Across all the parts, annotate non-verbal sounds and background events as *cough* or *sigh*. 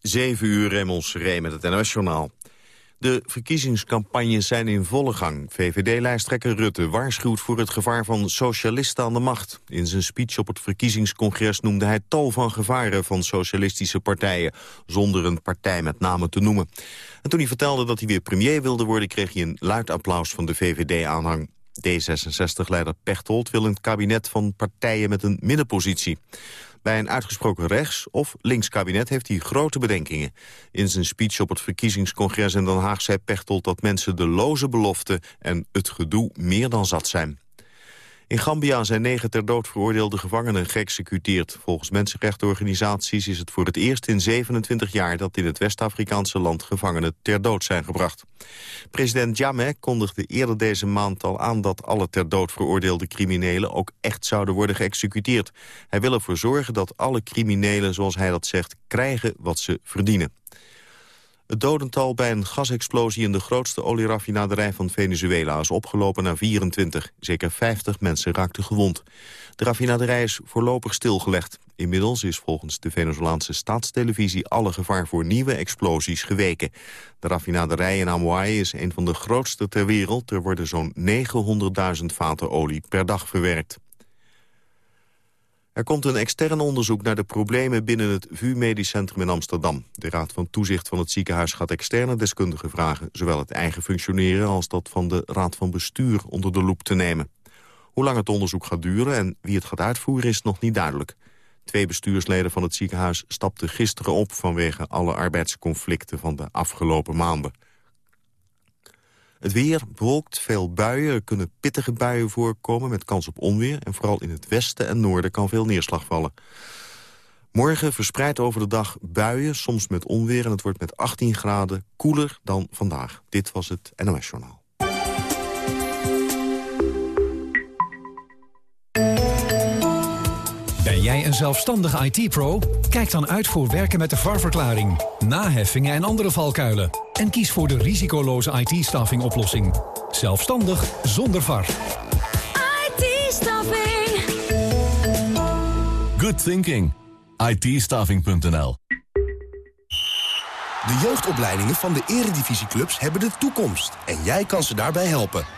7 uur Remmels Ree met het NOS-journaal. De verkiezingscampagnes zijn in volle gang. VVD-lijsttrekker Rutte waarschuwt voor het gevaar van socialisten aan de macht. In zijn speech op het verkiezingscongres noemde hij tal van gevaren van socialistische partijen, zonder een partij met name te noemen. En toen hij vertelde dat hij weer premier wilde worden, kreeg hij een luid applaus van de VVD-aanhang. D66-leider Pechtold wil een kabinet van partijen met een middenpositie. Bij een uitgesproken rechts- of links kabinet heeft hij grote bedenkingen. In zijn speech op het verkiezingscongres in Den Haag zei Pechtold dat mensen de loze beloften en het gedoe meer dan zat zijn. In Gambia zijn negen ter dood veroordeelde gevangenen geëxecuteerd. Volgens mensenrechtenorganisaties is het voor het eerst in 27 jaar... dat in het West-Afrikaanse land gevangenen ter dood zijn gebracht. President Jammeh kondigde eerder deze maand al aan... dat alle ter dood veroordeelde criminelen ook echt zouden worden geëxecuteerd. Hij wil ervoor zorgen dat alle criminelen, zoals hij dat zegt... krijgen wat ze verdienen. Het dodental bij een gasexplosie in de grootste olieraffinaderij van Venezuela is opgelopen naar 24. Zeker 50 mensen raakten gewond. De raffinaderij is voorlopig stilgelegd. Inmiddels is volgens de Venezolaanse staatstelevisie alle gevaar voor nieuwe explosies geweken. De raffinaderij in Amoai is een van de grootste ter wereld. Er worden zo'n 900.000 vaten olie per dag verwerkt. Er komt een extern onderzoek naar de problemen binnen het VU Medisch Centrum in Amsterdam. De Raad van Toezicht van het ziekenhuis gaat externe deskundigen vragen... zowel het eigen functioneren als dat van de Raad van Bestuur onder de loep te nemen. Hoe lang het onderzoek gaat duren en wie het gaat uitvoeren is nog niet duidelijk. Twee bestuursleden van het ziekenhuis stapten gisteren op... vanwege alle arbeidsconflicten van de afgelopen maanden. Het weer bewolkt, veel buien. Er kunnen pittige buien voorkomen met kans op onweer. En vooral in het westen en noorden kan veel neerslag vallen. Morgen verspreid over de dag buien, soms met onweer... en het wordt met 18 graden koeler dan vandaag. Dit was het NOS Journaal. Ben jij een zelfstandige IT-pro? Kijk dan uit voor werken met de VAR-verklaring, naheffingen en andere valkuilen. En kies voor de risicoloze IT-staffing oplossing. Zelfstandig zonder VAR. IT-staffing. Good thinking. it De jeugdopleidingen van de eredivisieclubs hebben de toekomst. En jij kan ze daarbij helpen.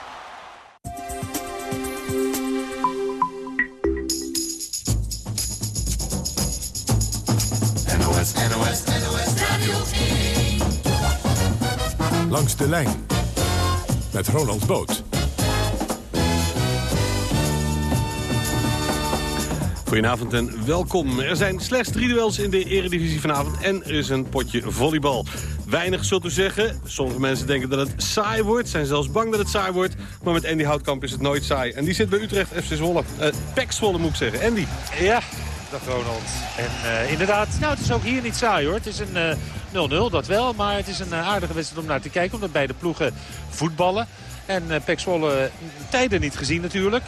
Langs de lijn met Ronald Boot. Goedenavond en welkom. Er zijn slechts drie duels in de eredivisie vanavond en er is een potje volleybal. Weinig zult u zeggen. Sommige mensen denken dat het saai wordt, zijn zelfs bang dat het saai wordt. Maar met Andy Houtkamp is het nooit saai. En die zit bij Utrecht FC Zwolle. Uh, Pek Zwolle moet ik zeggen. Andy. Ja, Ronald. En uh, inderdaad, nou het is ook hier niet saai hoor. Het is een 0-0, uh, dat wel. Maar het is een uh, aardige wedstrijd om naar te kijken. Omdat beide ploegen voetballen. En uh, tijden niet gezien natuurlijk.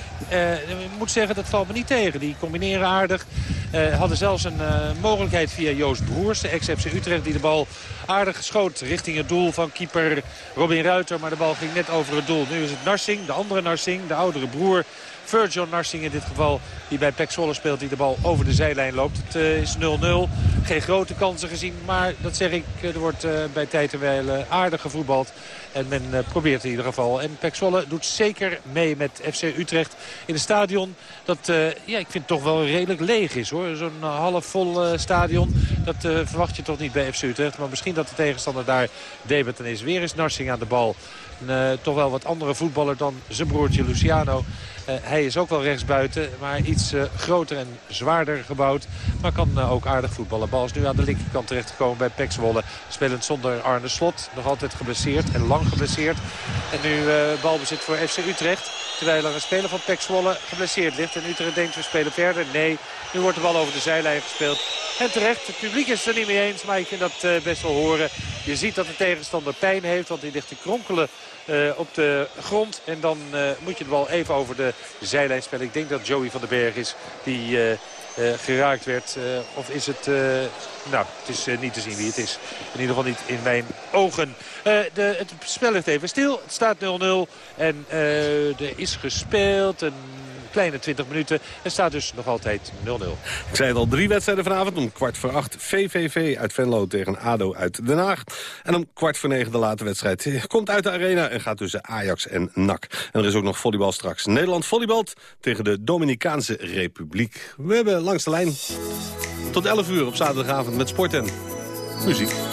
Ik moet zeggen, dat valt me niet tegen. Die combineren aardig. Uh, hadden zelfs een mogelijkheid via Joost Broers, de ex-FC Utrecht... die de bal aardig geschoot richting het doel van keeper Robin Ruiter. Maar de bal ging net over het doel. Nu is het Narsing, de andere Narsing, de oudere broer Virgil Narsing in dit geval. Die bij Pek Zwolle speelt. Die de bal over de zijlijn loopt. Het uh, is 0-0. Geen grote kansen gezien. Maar dat zeg ik. Er wordt uh, bij tijd en aardig gevoetbald. En men probeert in ieder geval. En Pek Zwolle doet zeker mee met FC Utrecht in een stadion. Dat ja, ik vind toch wel redelijk leeg is hoor. Zo'n half vol stadion. Dat verwacht je toch niet bij FC Utrecht. Maar misschien dat de tegenstander daar debeten is. Weer is Narsing aan de bal. Een, toch wel wat andere voetballer dan zijn broertje Luciano. Uh, hij is ook wel rechtsbuiten, maar iets uh, groter en zwaarder gebouwd. Maar kan uh, ook aardig voetballen. Bal is nu aan de linkerkant terechtgekomen bij Pek Zwolle. Spelend zonder Arne Slot. Nog altijd geblesseerd en lang geblesseerd. En nu balbezit voor FC Utrecht. Terwijl er een speler van Pek Zwolle geblesseerd ligt. En Utrecht denkt we spelen verder. Nee, nu wordt de bal over de zijlijn gespeeld. En terecht, het publiek is er niet mee eens. Maar ik vind dat best wel horen. Je ziet dat de tegenstander pijn heeft. Want hij ligt te kronkelen uh, op de grond. En dan uh, moet je de bal even over de zijlijn spelen. Ik denk dat Joey van den Berg is die geraakt werd. of is het... nou, het is niet te zien wie het is. In ieder geval niet in mijn ogen. De, het spel ligt even stil. Het staat 0-0. En er is gespeeld. Een kleine 20 minuten. En staat dus nog altijd 0-0. Ik zei het al, drie wedstrijden vanavond. Om kwart voor acht VVV uit Venlo tegen ADO uit Den Haag. En om kwart voor negen de late wedstrijd komt uit de arena... en gaat tussen Ajax en NAC. En er is ook nog volleybal straks. Nederland volleybalt tegen de Dominicaanse Republiek. We hebben langs de lijn tot 11 uur op zaterdagavond met sport en muziek.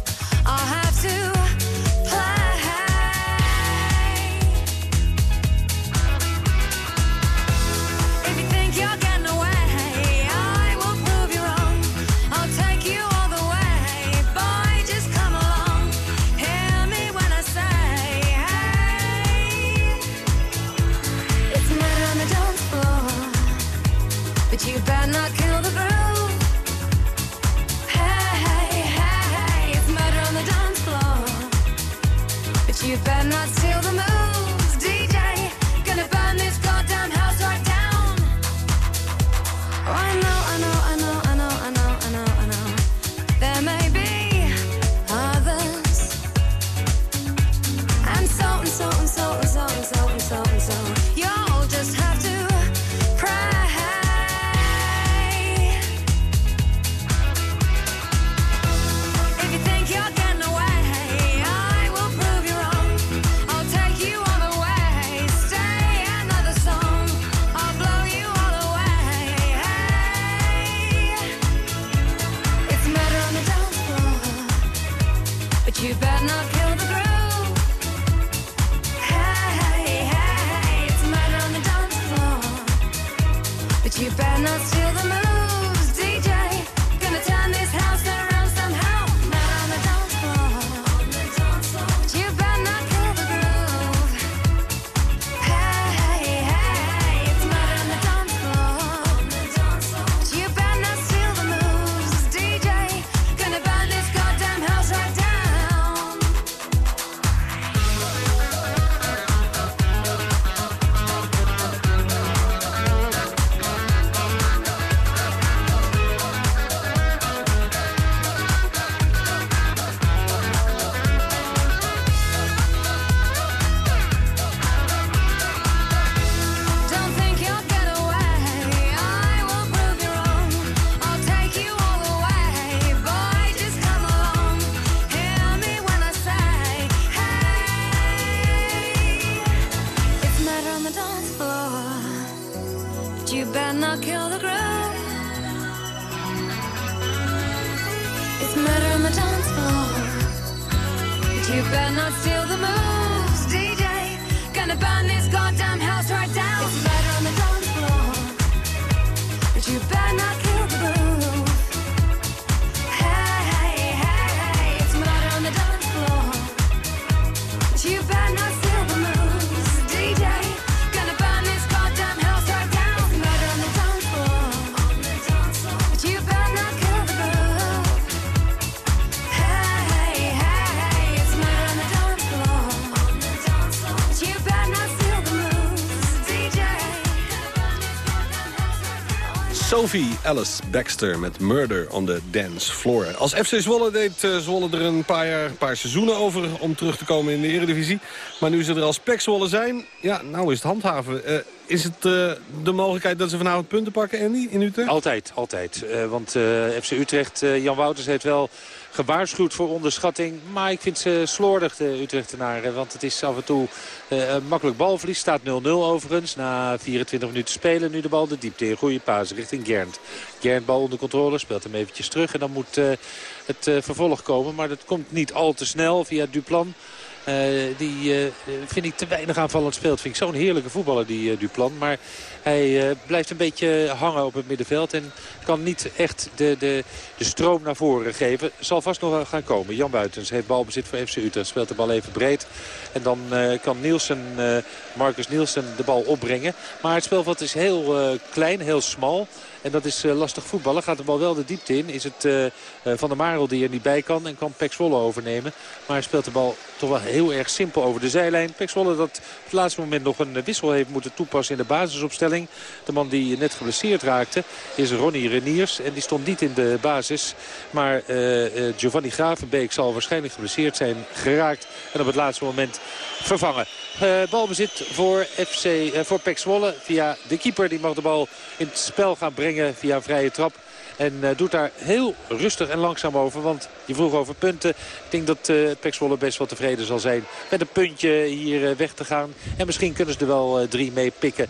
Sophie Alice Baxter met Murder on the Dance Floor. Als FC Zwolle deed uh, Zwolle er een paar, jaar, een paar seizoenen over om terug te komen in de Eredivisie. Maar nu ze er als PEC Zwolle zijn, ja, nou is het handhaven. Uh, is het uh, de mogelijkheid dat ze vanavond punten pakken, Andy, in Utrecht? Altijd, altijd. want FC Utrecht, Jan Wouters heeft wel gewaarschuwd voor onderschatting. Maar ik vind ze slordig, de Utrechtenaren. Want het is af en toe uh, makkelijk balverlies. Staat 0-0 overigens. Na 24 minuten spelen nu de bal de diepte in. Goede paas richting Gernd. Gernd bal onder controle, speelt hem eventjes terug. En dan moet uh, het uh, vervolg komen. Maar dat komt niet al te snel via Duplan. Die vind ik te weinig aanvallend speelt. Vind ik zo'n heerlijke voetballer, die Duplan. Maar hij blijft een beetje hangen op het middenveld. En kan niet echt de, de, de stroom naar voren geven. Zal vast nog gaan komen. Jan Buitens heeft balbezit voor FC Utrecht. Speelt de bal even breed. En dan kan Nielsen, Marcus Nielsen de bal opbrengen. Maar het spelveld is heel klein, heel smal. En dat is lastig voetballen. Gaat de bal wel de diepte in. Is het Van der Marel die er niet bij kan. En kan Pek Zwolle overnemen. Maar hij speelt de bal toch wel heel erg simpel over de zijlijn. Zwolle dat op het laatste moment nog een wissel heeft moeten toepassen in de basisopstelling. De man die net geblesseerd raakte is Ronnie Reniers. En die stond niet in de basis. Maar uh, Giovanni Gravenbeek zal waarschijnlijk geblesseerd zijn geraakt. En op het laatste moment vervangen. Uh, balbezit voor, FC, uh, voor Pek via de keeper. Die mag de bal in het spel gaan brengen via een vrije trap. En uh, doet daar heel rustig en langzaam over. Want je vroeg over punten. Ik denk dat uh, Pek Zwolle best wel tevreden zal zijn met een puntje hier uh, weg te gaan. En misschien kunnen ze er wel drie mee pikken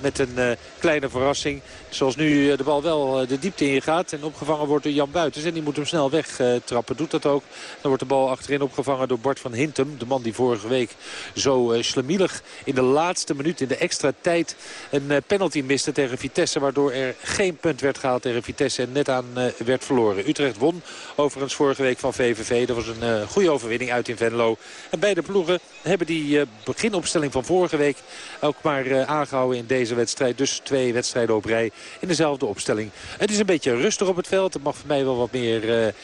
met een kleine verrassing. Zoals nu de bal wel de diepte in gaat en opgevangen wordt door Jan Buitens. En die moet hem snel wegtrappen. Doet dat ook. Dan wordt de bal achterin opgevangen door Bart van Hintem. De man die vorige week zo slemielig in de laatste minuut in de extra tijd een penalty miste tegen Vitesse. Waardoor er geen punt werd gehaald tegen Vitesse en net aan werd verloren. Utrecht won overigens vorige week van VVV. Dat was een goede overwinning uit in Venlo. En beide ploegen hebben die beginopstelling van vorige week ook maar aangehouden in deze wedstrijd. Dus twee wedstrijden op rij in dezelfde opstelling. Het is een beetje rustig op het veld. Het mag voor mij wel wat meer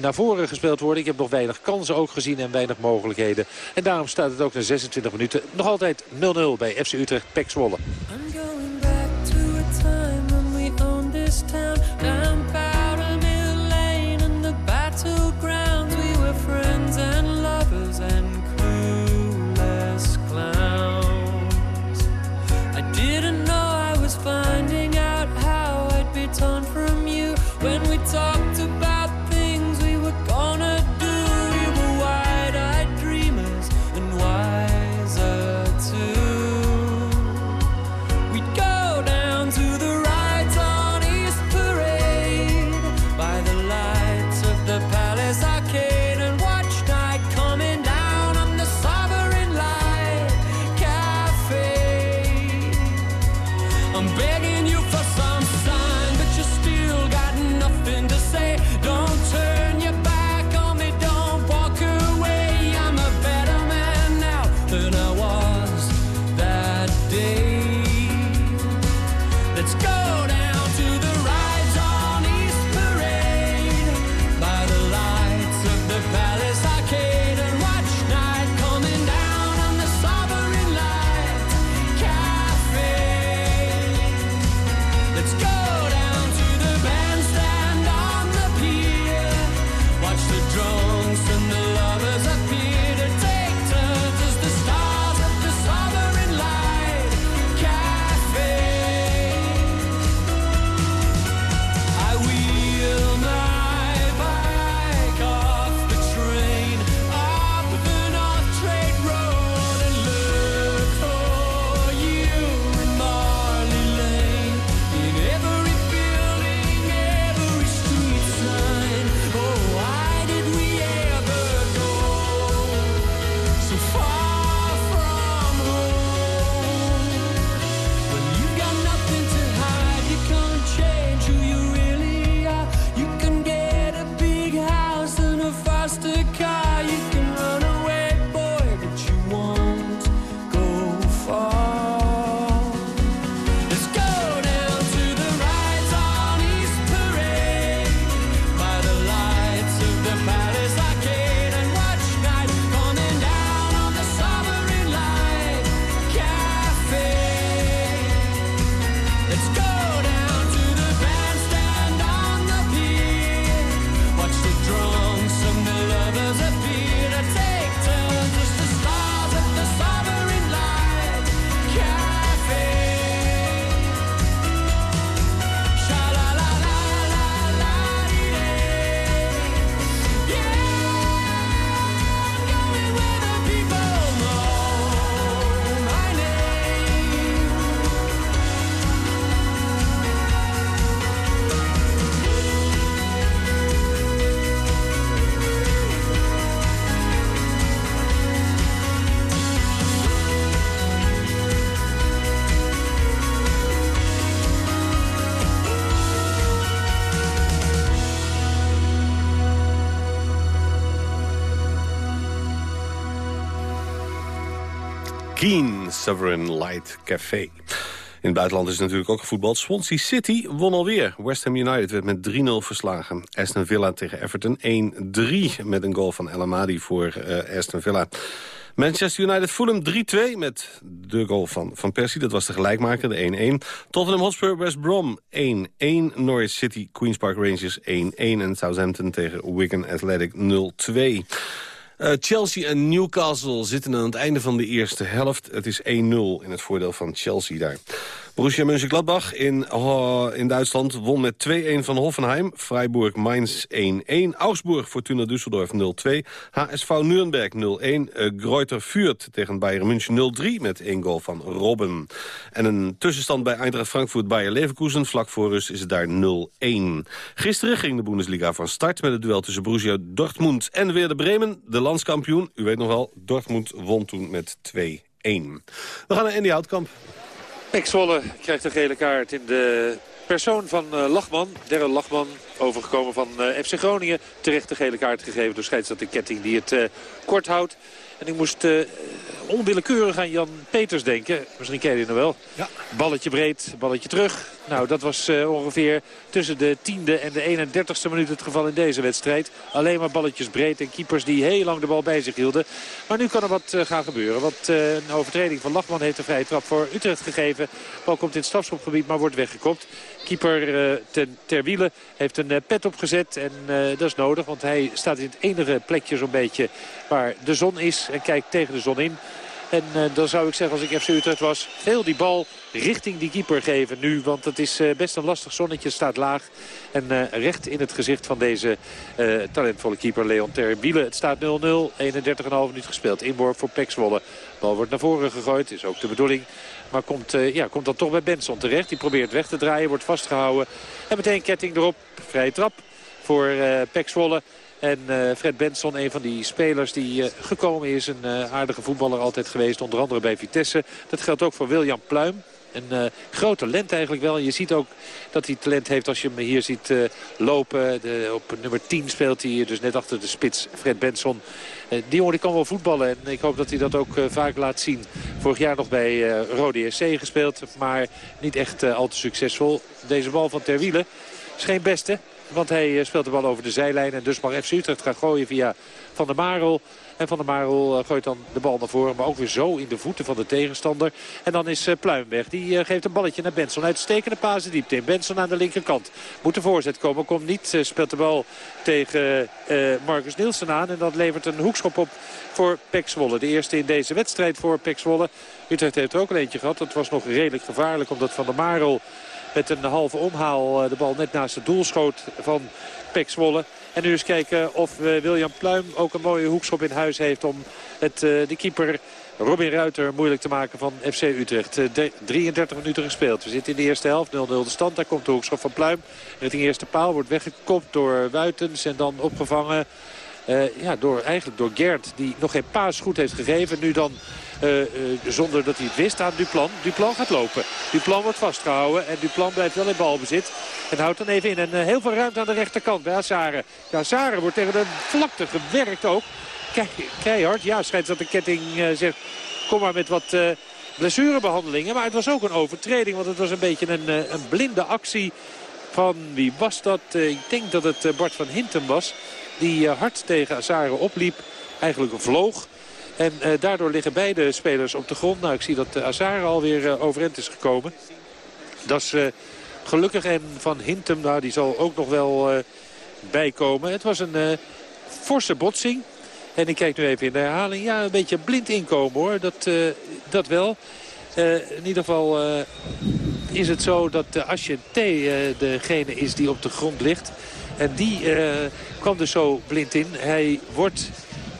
naar voren gespeeld worden. Ik heb nog weinig kansen ook gezien en weinig mogelijkheden. En daarom staat het ook na 26 minuten nog altijd 0-0 bij FC Utrecht Pek Zwolle. Sovereign Light Café. In het buitenland is natuurlijk ook gevoetbald. Swansea City won alweer. West Ham United werd met 3-0 verslagen. Aston Villa tegen Everton 1-3 met een goal van El Amadi voor uh, Aston Villa. Manchester United Fulham 3-2 met de goal van Van Persie. Dat was de gelijkmaker, de 1-1. Tottenham Hotspur West Brom 1-1. Norwich City Queen's Park Rangers 1-1. En Southampton tegen Wigan Athletic 0-2. Uh, Chelsea en Newcastle zitten aan het einde van de eerste helft. Het is 1-0 in het voordeel van Chelsea daar. Borussia Mönchengladbach in, uh, in Duitsland won met 2-1 van Hoffenheim. Freiburg Mainz 1-1. Augsburg Fortuna Düsseldorf 0-2. HSV Nürnberg 0-1. Uh, Greuter Fürth tegen Bayern München 0-3 met één goal van Robben. En een tussenstand bij Eintracht Frankfurt Bayer Leverkusen. Vlak voor rust is het daar 0-1. Gisteren ging de Bundesliga van start met het duel tussen Borussia Dortmund en Werder Bremen. De landskampioen, u weet nog wel, Dortmund won toen met 2-1. We gaan naar Andy Houtkamp. Pek Zwolle krijgt een gele kaart in de persoon van uh, Lachman. Darrell Lachman, overgekomen van uh, FC Groningen. Terecht de gele kaart gegeven door scheidsrechter Ketting die het uh, kort houdt. En ik moest onwillekeurig aan Jan Peters denken. Misschien ken je nog wel. Ja. Balletje breed, balletje terug. Nou, dat was uh, ongeveer tussen de tiende en de 31ste minuut het geval in deze wedstrijd. Alleen maar balletjes breed en keepers die heel lang de bal bij zich hielden. Maar nu kan er wat uh, gaan gebeuren. Want uh, een overtreding van Lachman heeft een vrije trap voor Utrecht gegeven. Bal komt in het strafschopgebied, maar wordt weggekopt. Keeper ten, ter wiele heeft een pet opgezet. En dat is nodig, want hij staat in het enige plekje zo'n beetje waar de zon is. En kijkt tegen de zon in. En uh, dan zou ik zeggen, als ik FC Utrecht was, veel die bal richting die keeper geven nu. Want het is uh, best een lastig zonnetje, staat laag. En uh, recht in het gezicht van deze talentvolle keeper Leon Terbiele. Het staat 0-0, 31,5 minuut gespeeld. Inborg voor Pek. Bal wordt naar voren gegooid, is ook de bedoeling. Maar komt, ja, komt dan toch bij Benson terecht. Die probeert weg te draaien, wordt vastgehouden. En meteen ketting erop, vrije trap voor Zwolle. En uh, Fred Benson, een van die spelers die uh, gekomen is. Een uh, aardige voetballer altijd geweest, onder andere bij Vitesse. Dat geldt ook voor William Pluim. Een groot talent eigenlijk wel. Je ziet ook dat hij talent heeft als je hem hier ziet lopen. De, op nummer 10 speelt hij dus net achter de spits Fred Benson. die jongen die kan wel voetballen en ik hoop dat hij dat ook vaak laat zien. Vorig jaar nog bij Rode SC gespeeld, maar niet echt al te succesvol. Deze bal van Terwiele is geen beste. Want hij eh, speelt de bal over de zijlijn. En dus mag FC Utrecht gaan gooien via Van der Marel. En Van der Marel eh, gooit dan de bal naar voren. Maar ook weer zo in de voeten van de tegenstander. En dan is eh, Pluimweg. Die geeft een balletje naar Benson. Uitstekende paas diepte in. Benson aan de linkerkant. Moet de voorzet komen. Komt niet. Speelt de bal tegen Marcus Nielsen aan. En dat levert een hoekschop op voor Pek Zwolle. De eerste in deze wedstrijd voor Pek Zwolle. Utrecht heeft er ook een eentje gehad. Dat was nog redelijk gevaarlijk. Omdat Van der Marel met een halve omhaal eh, de bal net naast het doel schoot van Pek Zwolle. En nu eens kijken of eh, William Pluim ook een mooie hoekschop in huis heeft om het, eh, de keeper Robin Ruiter moeilijk te maken van FC Utrecht. 33 minuten gespeeld. We zitten in de eerste helft. 0-0 de stand. Daar komt de hoekschop van Pluim. Richting eerste paal. Wordt weggekopt door Wuitens. En dan opgevangen ja, door, eigenlijk door Gert. Die nog geen paas goed heeft gegeven. Nu dan zonder dat hij het wist aan Duplan. Duplan gaat lopen. Duplan wordt vastgehouden. En Duplan blijft wel in balbezit. En houdt dan even in. En uh, heel veel ruimte aan de rechterkant bij Azare. Ja, wordt tegen de vlakte gewerkt ook. Keihard. Ja, schijnt dat de ketting zegt... Kom maar met wat blessurebehandelingen. Maar het was ook een overtreding. Want het was een beetje een, een blinde actie van wie was dat? ik denk dat het Bart van Hintem was. Die hard tegen Azare opliep. Eigenlijk vloog. En uh, daardoor liggen beide spelers op de grond. Nou, ik zie dat uh, Azar alweer uh, overeind is gekomen. Dat is gelukkig. En Van Hintem, nou, die zal ook nog wel bijkomen. Het was een forse botsing. En ik kijk nu even in de herhaling. Ja, een beetje blind inkomen hoor. Dat, dat wel. in ieder geval is het zo dat Asje T degene is die op de grond ligt. En die kwam dus zo blind in. Hij wordt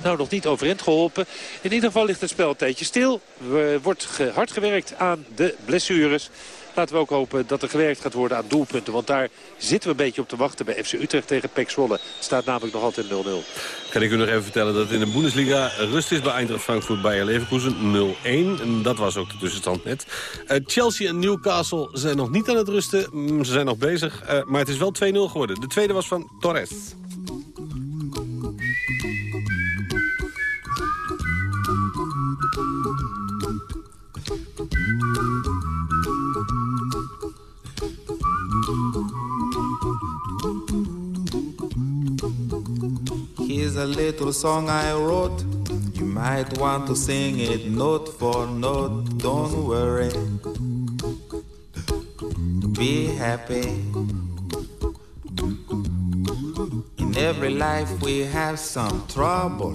nou nog niet overeind geholpen. In ieder geval ligt het spel een tijdje stil. Er wordt hard gewerkt aan de blessures. Laten we ook hopen dat er gewerkt gaat worden aan doelpunten. Want daar zitten we een beetje op te wachten bij FC Utrecht tegen PEC Zwolle. Staat namelijk nog altijd 0-0. Kan ik u nog even vertellen dat in de Bundesliga rust is bij Eintracht Frankfurt Bayer Leverkusen 0-1. En dat was ook de tussenstand net. Uh, Chelsea en Newcastle zijn nog niet aan het rusten. Mm, ze zijn nog bezig, uh, maar het is wel 2-0 geworden. De tweede was van Torres. Here's a little song I wrote. You might want to sing it note for note. Don't worry. Be happy. In every life we have some trouble.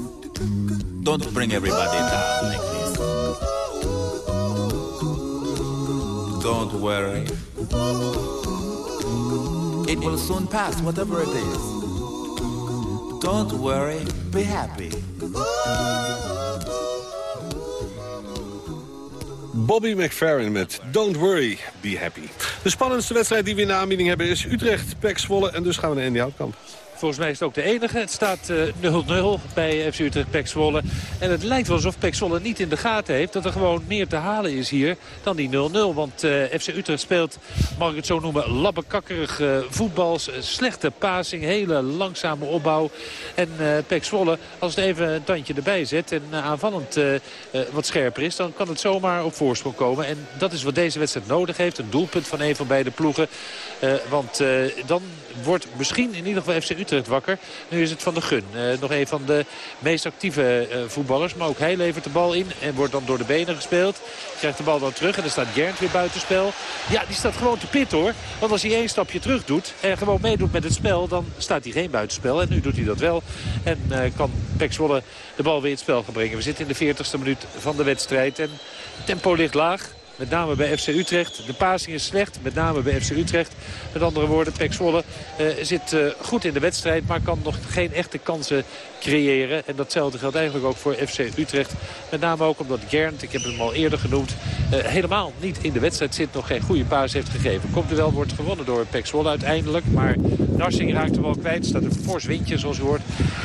Don't bring everybody down like this. Don't worry. It will soon pass, whatever it is. Don't worry, be happy. Bobby McFerrin met Don't Worry, Be Happy. De spannendste wedstrijd die we in de aanbieding hebben is Utrecht, Pek Zwolle. En dus gaan we naar Andy Houtkamp. Volgens mij is het ook de enige. Het staat 0-0 bij FC Utrecht Pek Zwolle. En het lijkt wel alsof Zwolle niet in de gaten heeft... dat er gewoon meer te halen is hier dan die 0-0. Want uh, FC Utrecht speelt, mag ik het zo noemen, labbekakkerig uh. Slechte passing, hele langzame opbouw. En uh, Pek Zwolle, als het even een tandje erbij zet... en aanvallend wat scherper is, dan kan het zomaar op voorsprong komen. En dat is wat deze wedstrijd nodig heeft. Een doelpunt van een van beide ploegen. want dan wordt misschien in ieder geval FC Utrecht wakker. Nu is het Van de Gun. Nog een van de meest actieve uh, voetballers. Maar ook hij levert de bal in en wordt dan door de benen gespeeld. Krijgt de bal dan terug en dan staat Gernt weer buitenspel. Ja, die staat gewoon te pit hoor. Want als hij één stapje terug doet en gewoon meedoet met het spel... dan staat hij geen buitenspel. En nu doet hij dat wel. En uh, kan Pek Zwolle de bal weer in het spel gaan brengen. We zitten in de 40ste minuut van de wedstrijd. En tempo ligt laag. Met name bij FC Utrecht. De passing is slecht, met name bij FC Utrecht. Met andere woorden, Pek Zwolle uh, zit uh, goed in de wedstrijd... maar kan nog geen echte kansen creëren. En datzelfde geldt eigenlijk ook voor FC Utrecht. Met name ook omdat Gernt, ik heb hem al eerder genoemd... Uh, helemaal niet in de wedstrijd zit, nog geen goede paas heeft gegeven. Komt er wel, wordt gewonnen door Pek Zwolle uiteindelijk. Maar Narsing raakt de bal kwijt. Staat een fors windje, zoals u hoort.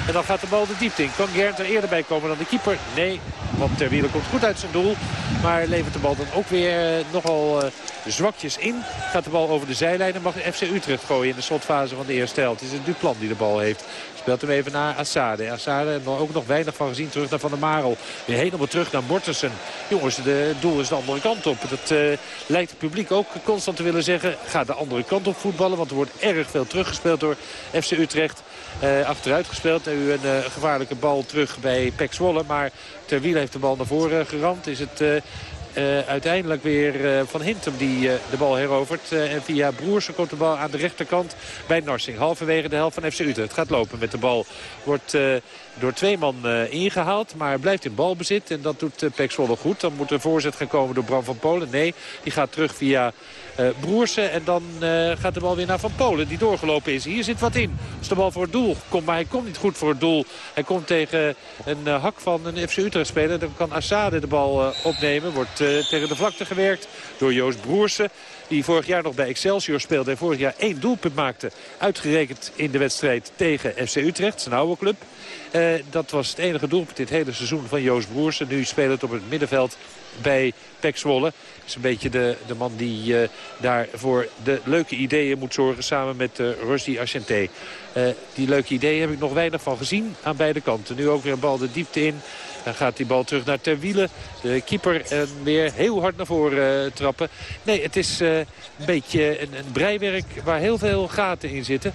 En dan gaat de bal de diepte in. Kan Gernt er eerder bij komen dan de keeper? Nee, want Ter Wielen komt goed uit zijn doel. Maar levert de bal dan ook weer nogal zwakjes in. Gaat de bal over de zijlijn en mag de FC Utrecht gooien in de slotfase van de eerste helft. Het is een Duplan die de bal heeft. Speelt hem even naar Assade. Assade en ook nog weinig van gezien. Terug naar Van der Marel. Weer helemaal terug naar Mortensen. Jongens, het doel is de andere kant op. Dat uh, lijkt het publiek ook constant te willen zeggen. Ga de andere kant op voetballen. Want er wordt erg veel teruggespeeld door FC Utrecht. Uh, achteruit gespeeld. Nu een uh, gevaarlijke bal terug bij Pek Zwolle. Maar Terwiel heeft de bal naar voren geramd. Is het uiteindelijk weer uh, Van Hintem die uh, de bal herovert. en via Broersen komt de bal aan de rechterkant bij Narsing. Halverwege de helft van FC Utrecht. Het gaat lopen met de bal. Wordt door twee man ingehaald. Maar blijft in balbezit. En dat doet uh, Pek goed. Dan moet er voorzet gaan komen door Bram van Polen. Nee, die gaat terug via uh, Broersen. En dan gaat de bal weer naar Van Polen, die doorgelopen is. Hier zit wat in. Als de bal voor het doel komt, maar hij komt niet goed voor het doel. Hij komt tegen een hak van een FC Utrecht speler. Dan kan Assade de bal opnemen. Wordt tegen de vlakte gewerkt door Joost Broersen. Die vorig jaar nog bij Excelsior speelde en vorig jaar één doelpunt maakte. Uitgerekend in de wedstrijd tegen FC Utrecht, zijn oude club. Uh, dat was het enige doelpunt dit hele seizoen van Joost Broersen. Nu speelt het op het middenveld bij Pek Zwolle. Is een beetje de, de man die uh, daar voor de leuke ideeën moet zorgen samen met uh, Rusty Achenté. Uh, die leuke ideeën heb ik nog weinig van gezien aan beide kanten. Nu ook weer een bal de diepte in. Dan gaat die bal terug naar Terwielen. De keeper weer heel hard naar voren trappen. Nee, het is een beetje een, een, breiwerk waar heel veel gaten in zitten.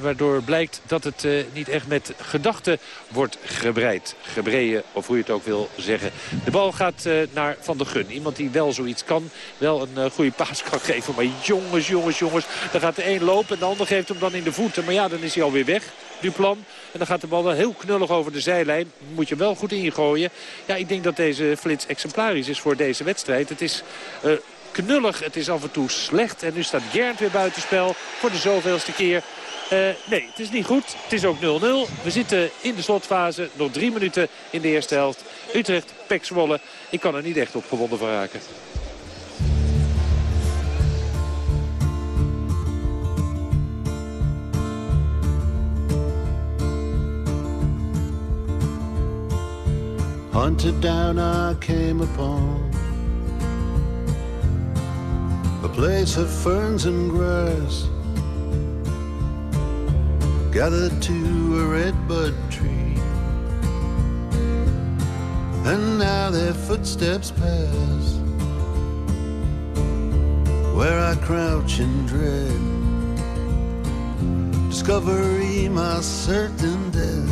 Waardoor blijkt dat het niet echt met gedachten wordt gebreid. Gebreien, of hoe je het ook wil zeggen. De bal gaat naar Van der Gun. Iemand die wel zoiets kan. Wel een goede paas kan *laughs* geven. Maar jongens, jongens, jongens. Dan gaat de een lopen en de ander geeft hem dan in de voeten. Maar ja, dan is hij alweer weg. Duplan. En dan gaat de bal wel heel knullig over de zijlijn. Moet je wel goed ingooien. Ja, ik denk dat deze flits exemplarisch is voor deze wedstrijd. Het is... Uh, knullig, het is af en toe slecht. En nu staat Gernd weer buitenspel voor de zoveelste keer. Uh, nee, het is niet goed. Het is ook 0-0. We zitten in de slotfase. Nog drie minuten in de eerste helft. Utrecht, Pek. Ik kan er niet echt op gewonnen van raken. Hunted down, I came upon a place of ferns and grass, gathered to a redbud tree, and now their footsteps pass where I crouch in dread. Discovery, my certain death.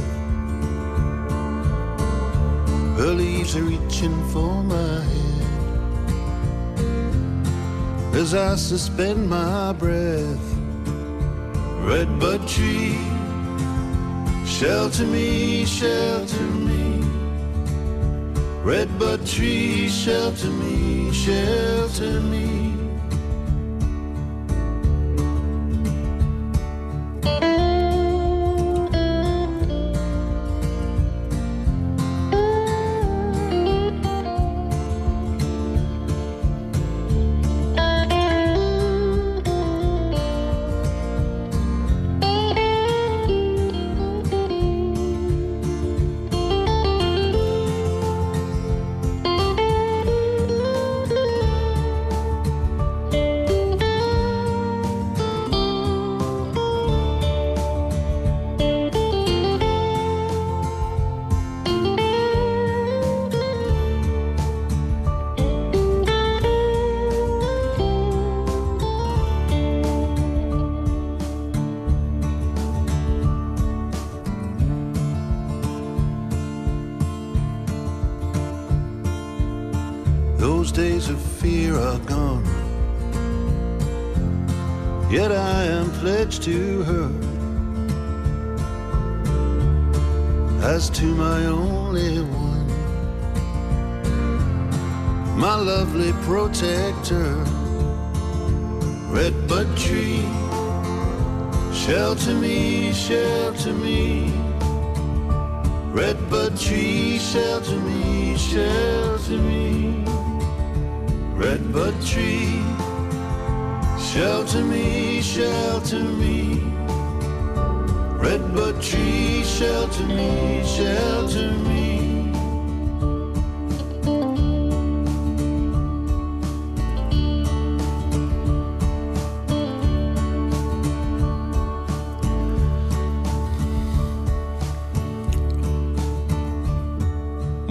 Her leaves are reaching for my head as I suspend my breath. Redbud tree, shelter me, shelter me. Redbud tree, shelter me, shelter me.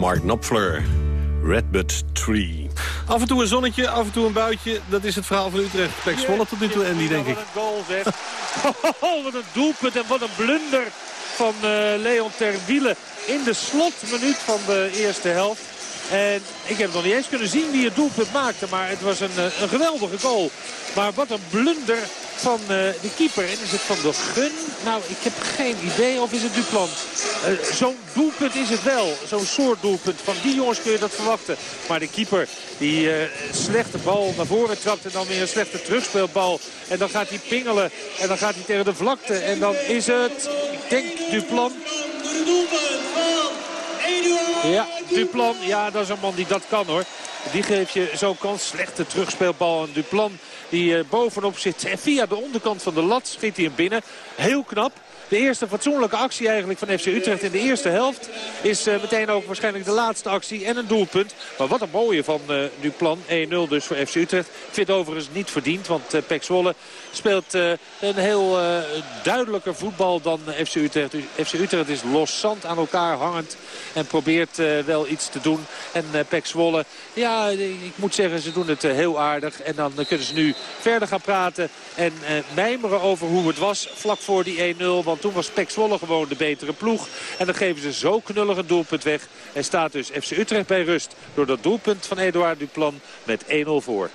Mark Knopfler. Redbud Tree. Af en toe een zonnetje, af en toe een buitje. Dat is het verhaal van Utrecht. Pek Zwolle tot nu toe, Andy, denk ik. Wat een goal, zeg. *laughs* Oh, wat een doelpunt en wat een blunder van uh, Leon Terwiele in de slotminuut van de eerste helft. En ik heb nog niet eens kunnen zien wie het doelpunt maakte. Maar het was een, eh, een geweldige goal. Maar wat een blunder van uh, de keeper. En is het van de Gun? Nou, ik heb geen idee. Of is het Duplan? Uh, Zo'n doelpunt is het wel. Zo'n soort doelpunt. Van die jongens kun je dat verwachten. Maar de keeper die uh, slechte bal naar voren trapt. En dan weer een slechte terugspeelbal. En dan gaat hij pingelen. En dan gaat hij tegen de vlakte. En dan is het, ik denk Duplan. Ja, Duplan. Ja, dat is een man die dat kan hoor. Die geeft je zo'n kans. Slechte terugspeelbal. En Duplan die uh, bovenop zit. En via de onderkant van de lat schiet hij hem binnen. Heel knap. De eerste fatsoenlijke actie eigenlijk van FC Utrecht in de eerste helft. Is uh, meteen ook waarschijnlijk de laatste actie en een doelpunt. Maar wat een mooie van uh, Duplan. 1-0 dus voor FC Utrecht. Ik vind overigens niet verdiend. Want uh, Pek speelt een heel duidelijker voetbal dan FC Utrecht. FC Utrecht is los zand aan elkaar hangend. En probeert wel iets te doen. En Pek Zwolle, ja, ik moet zeggen, ze doen het heel aardig. En dan kunnen ze nu verder gaan praten. En mijmeren over hoe het was vlak voor die 1-0. Want toen was Pek Zwolle gewoon de betere ploeg. En dan geven ze zo knullig een doelpunt weg. En staat dus FC Utrecht bij rust door dat doelpunt van Eduard Duplan met 1-0 voor.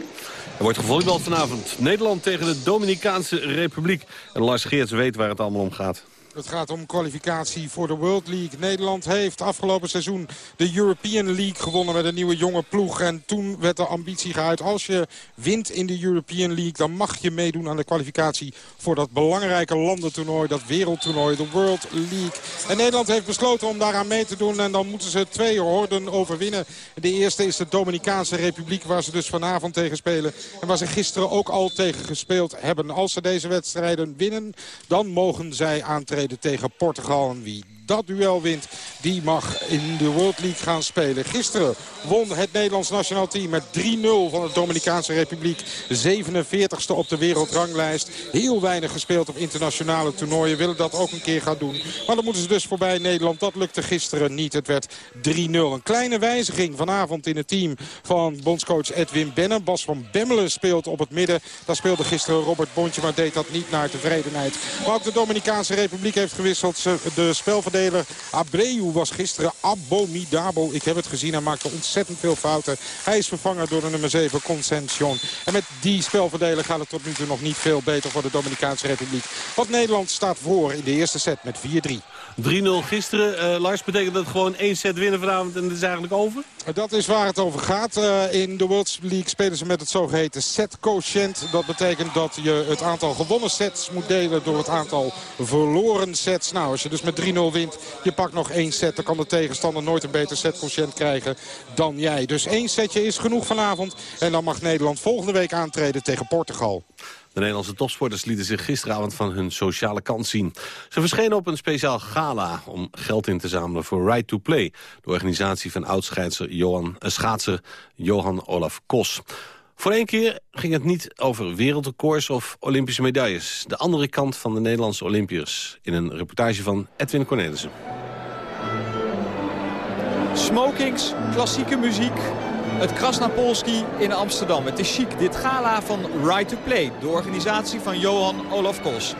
Er wordt gevolleybald vanavond. Nederland tegen de Dominicaanse Republiek. En Lars Geerts weet waar het allemaal om gaat. Het gaat om kwalificatie voor de World League. Nederland heeft afgelopen seizoen de European League gewonnen met een nieuwe jonge ploeg. En toen werd de ambitie geuit. Als je wint in de European League, dan mag je meedoen aan de kwalificatie voor dat belangrijke landentoernooi, dat wereldtoernooi, de World League. En Nederland heeft besloten om daaraan mee te doen. En dan moeten ze twee horden overwinnen. De eerste is de Dominicaanse Republiek, waar ze dus vanavond tegen spelen. En waar ze gisteren ook al tegen gespeeld hebben. Als ze deze wedstrijden winnen, dan mogen zij aantreden tegen Portugal. En wie dat duel wint, die mag in de World League gaan spelen. Gisteren won het Nederlands nationaal team met 3-0 van de Dominicaanse Republiek. 47ste op de wereldranglijst. Heel weinig gespeeld op internationale toernooien. Willen dat ook een keer gaan doen. Maar dan moeten ze dus voorbij Nederland. Dat lukte gisteren niet. Het werd 3-0. Een kleine wijziging vanavond in het team van bondscoach Edwin Bennen. Bas van Bemmelen speelt op het midden. Daar speelde gisteren Robert Bontje, maar deed dat niet naar tevredenheid. Maar ook de Dominicaanse Republiek heeft gewisseld. De spelverdeler Abreu was gisteren abominabel. Ik heb het gezien. Hij maakte ontzettend veel fouten. Hij is vervangen door de nummer 7, Consension. En met die spelverdeler gaat het tot nu toe nog niet veel beter voor de Dominicaanse Republiek. Want Nederland staat voor in de eerste set met 4-3. 3-0 gisteren. Uh, Lars, betekent dat gewoon één set winnen vanavond en het is eigenlijk over? Dat is waar het over gaat. Uh, in de World League spelen ze met het zogeheten set quotient. Dat betekent dat je het aantal gewonnen sets moet delen door het aantal verloren sets. Nou, als je dus met 3-0 wint, je pakt nog één set. Dan kan de tegenstander nooit een beter set quotient krijgen dan jij. Dus één setje is genoeg vanavond. En dan mag Nederland volgende week aantreden tegen Portugal. De Nederlandse topsporters lieten zich gisteravond van hun sociale kant zien. Ze verschenen op een speciaal gala om geld in te zamelen voor Right to Play. De organisatie van oud-schaatser Johan, uh, schaatser Johan Olaf Kos. Voor één keer ging het niet over wereldrecords of Olympische medailles. De andere kant van de Nederlandse Olympiërs. In een reportage van Edwin Cornelissen. Smokings, klassieke muziek, het Krasnapolski in Amsterdam. Het is chic, dit gala van Right to Play, de organisatie van Johan Olaf Kos.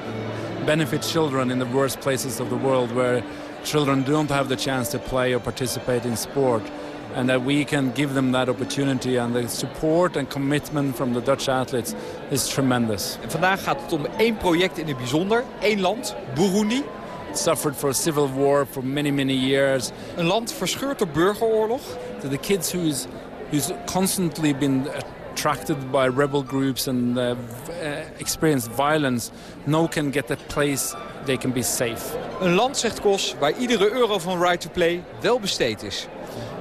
Benefit children in the worst places of the world where children don't have the chance to play or participate in sport. And that we can give them that opportunity and the support and commitment from the Dutch athletes is tremendous. En vandaag gaat het om één project in het bijzonder, één land, Burundi. It suffered for a civil war for many, many years. Een land verscheurd door burgeroorlog. To the kids who's who's constantly been attracted by rebel groups and uh, uh, experienced violence, no can get a place they can be safe. Een land, zegt Kos, waar iedere euro van Right to Play wel besteed is.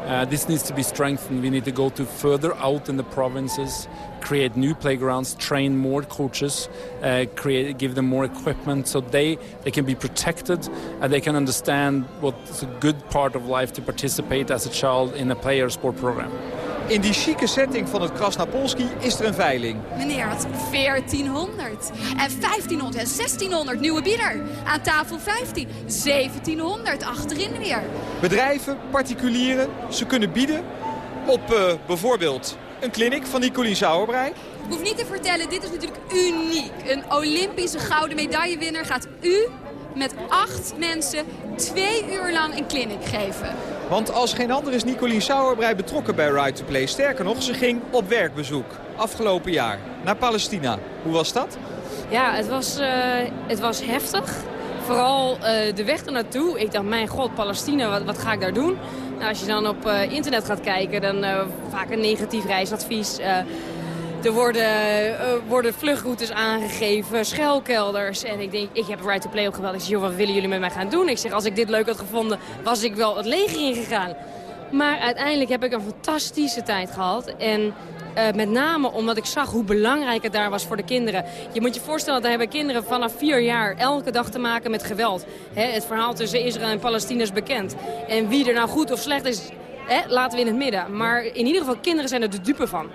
Uh, this needs to be strengthened. We need to go to further out in the provinces, create new playgrounds, train more coaches, uh, create, give them more equipment so they, they can be protected and they can understand what's a good part of life to participate as a child in a player sport program. In die chique setting van het Krasnapolski is er een veiling. Meneer had 1400 en 1500 en 1600 nieuwe bieder. Aan tafel 15, 1700 achterin weer. Bedrijven, particulieren, ze kunnen bieden op uh, bijvoorbeeld een clinic van Nicolien Sauerbrei. Ik hoef niet te vertellen, dit is natuurlijk uniek. Een Olympische gouden medaillewinner gaat u met acht mensen twee uur lang een clinic geven. Want als geen ander is Nicolien Sauerbrei betrokken bij Right to Play. Sterker nog, ze ging op werkbezoek afgelopen jaar naar Palestina. Hoe was dat? Ja, het was, uh, het was heftig. Vooral uh, de weg ernaartoe. Ik dacht, mijn god, Palestina, wat, wat ga ik daar doen? Als je dan op uh, internet gaat kijken, dan vaak een negatief reisadvies. Er worden, worden vluchtroutes aangegeven, schuilkelders. En ik denk, ik heb Right to Play ook geweldig. Ik zeg, joh, wat willen jullie met mij gaan doen? Ik zeg, als ik dit leuk had gevonden, was ik wel het leger ingegaan. Maar uiteindelijk heb ik een fantastische tijd gehad. En uh, met name omdat ik zag hoe belangrijk het daar was voor de kinderen. Je moet je voorstellen, daar hebben kinderen vanaf vier jaar elke dag te maken met geweld. He, het verhaal tussen Israël en Palestina is bekend. En wie er nou goed of slecht is, laten we in het midden. Maar in ieder geval, kinderen zijn er de dupe van.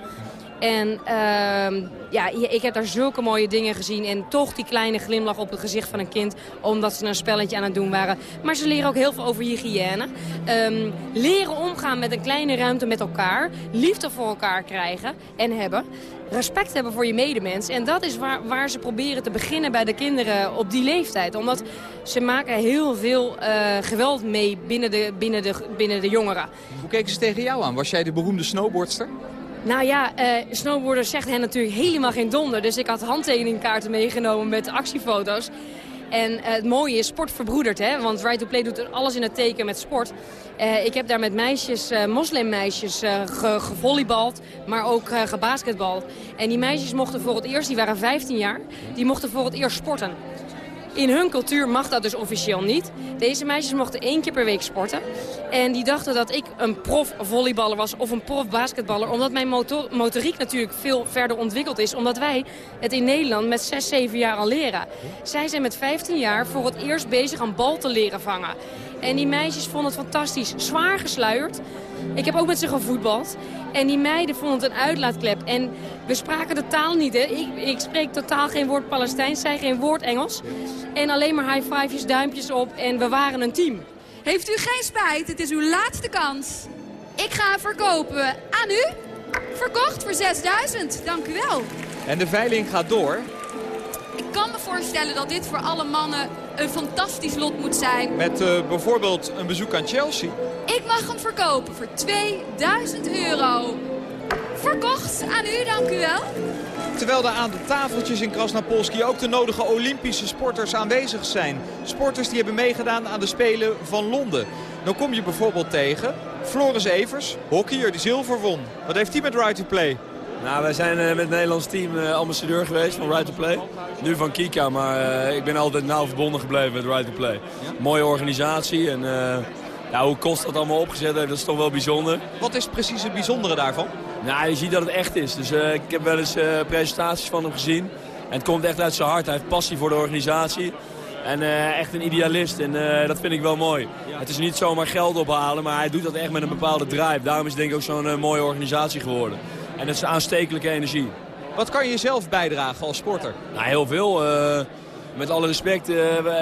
En uh, ja, ik heb daar zulke mooie dingen gezien. En toch die kleine glimlach op het gezicht van een kind. Omdat ze een spelletje aan het doen waren. Maar ze leren ook heel veel over hygiëne. Um, leren omgaan met een kleine ruimte met elkaar. Liefde voor elkaar krijgen en hebben. Respect hebben voor je medemens. En dat is waar, waar ze proberen te beginnen bij de kinderen op die leeftijd. Omdat ze maken heel veel uh, geweld mee binnen de, binnen, de, binnen de jongeren. Hoe keken ze tegen jou aan? Was jij de beroemde snowboardster? Nou ja, uh, snowboarders zegt hen natuurlijk helemaal geen donder. Dus ik had handtekeningkaarten meegenomen met actiefoto's. En uh, het mooie is, sport verbroedert, hè? want Right to Play doet alles in het teken met sport. Uh, ik heb daar met meisjes, moslimmeisjes, ge gevolleybald, maar ook gebasketbald. En die meisjes mochten voor het eerst, die waren 15 jaar, die mochten voor het eerst sporten. In hun cultuur mag dat dus officieel niet. Deze meisjes mochten één keer per week sporten. En die dachten dat ik een prof volleyballer was of een prof basketballer. Omdat mijn motor motoriek natuurlijk veel verder ontwikkeld is. Omdat wij het in Nederland met 6, 7 jaar al leren. Zij zijn met 15 jaar voor het eerst bezig aan bal te leren vangen. En die meisjes vonden het fantastisch. Zwaar gesluierd. Ik heb ook met ze gevoetbald. En die meiden vonden het een uitlaatklep. En we spraken de taal niet. Hè. Ik, ik spreek totaal geen woord Palestijns, zij geen woord Engels. En alleen maar high fivejes, duimpjes op. En we waren een team. Heeft u geen spijt? Het is uw laatste kans. Ik ga verkopen. Aan u? Verkocht voor 6000. Dank u wel. En de veiling gaat door. Ik kan me voorstellen dat dit voor alle mannen een fantastisch lot moet zijn. Met uh, bijvoorbeeld een bezoek aan Chelsea. Ik mag hem verkopen voor 2000 euro. Verkocht aan u, dank u wel. Terwijl er aan de tafeltjes in Krasnapolski ook de nodige Olympische sporters aanwezig zijn. Sporters die hebben meegedaan aan de Spelen van Londen. Dan kom je bijvoorbeeld tegen Floris Evers, hockeyer die zilver won. Wat heeft hij met Right to Play? Nou, wij zijn uh, met het Nederlands team uh, ambassadeur geweest van Right to Play. Nu van Kika, maar uh, ik ben altijd nauw verbonden gebleven met Right to Play. Ja? Mooie organisatie en ja, hoe kost dat allemaal opgezet heeft, dat is toch wel bijzonder. Wat is precies het bijzondere daarvan? Nou, je ziet dat het echt is. Dus ik heb wel eens presentaties van hem gezien. En het komt echt uit zijn hart. Hij heeft passie voor de organisatie. En echt een idealist. En dat vind ik wel mooi. Het is niet zomaar geld ophalen, maar hij doet dat echt met een bepaalde drive. Daarom is het denk ik ook zo'n mooie organisatie geworden. En dat is aanstekelijke energie. Wat kan je zelf bijdragen als sporter? Nou, heel veel. Uh, met alle respect, uh,